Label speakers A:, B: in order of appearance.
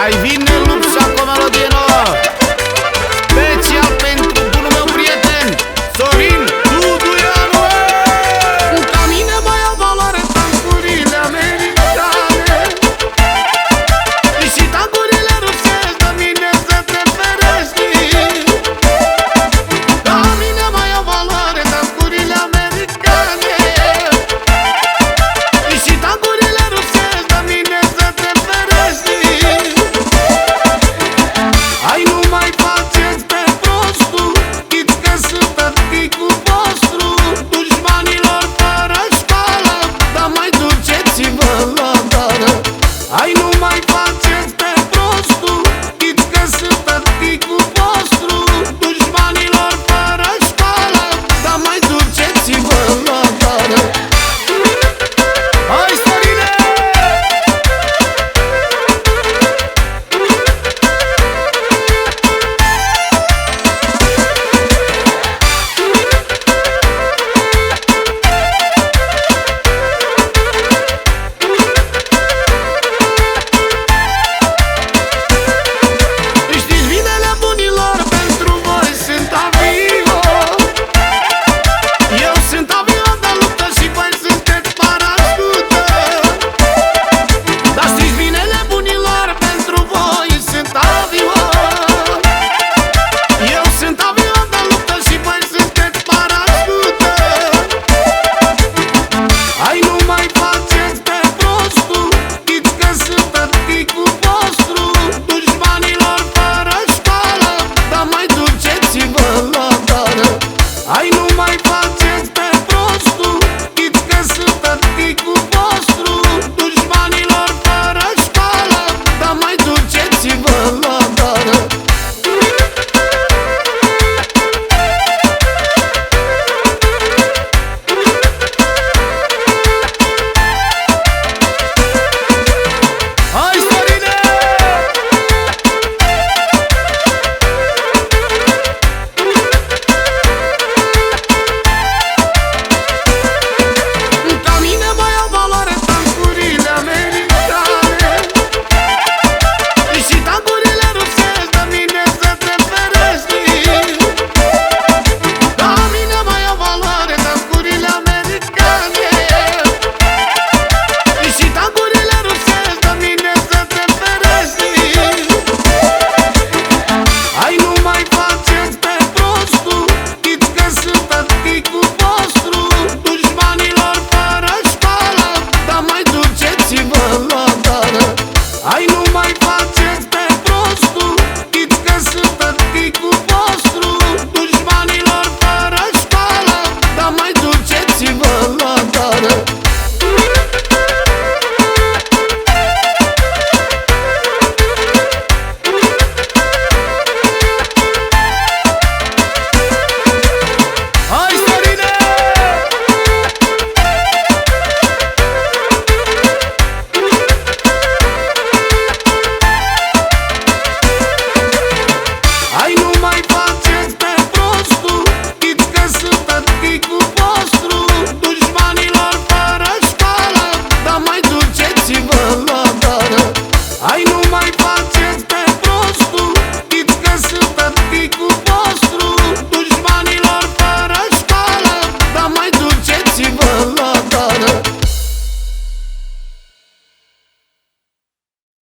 A: Aí vine my body.